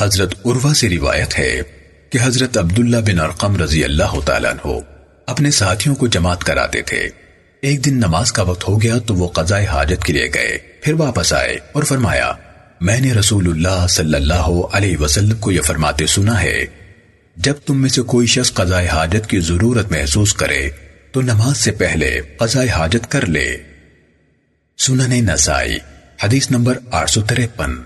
حضرت عروہ سے روایت ہے کہ حضرت عبداللہ بن ارقم رضی اللہ تعالیٰ عنہ اپنے ساتھیوں کو جماعت کراتے تھے۔ ایک دن نماز کا وقت ہو گیا تو وہ قضاء حاجت کے لیے گئے۔ پھر واپس آئے اور فرمایا، میں نے رسول اللہ صلی اللہ علیہ وسلم کو یہ فرماتے سنا ہے، جب تم میں سے کوئی شخص قضاء حاجت کی ضرورت محسوس کرے تو نماز سے پہلے قضاء حاجت کر لے۔ سنن نسائی، حدیث نمبر آٹھ سو تریپن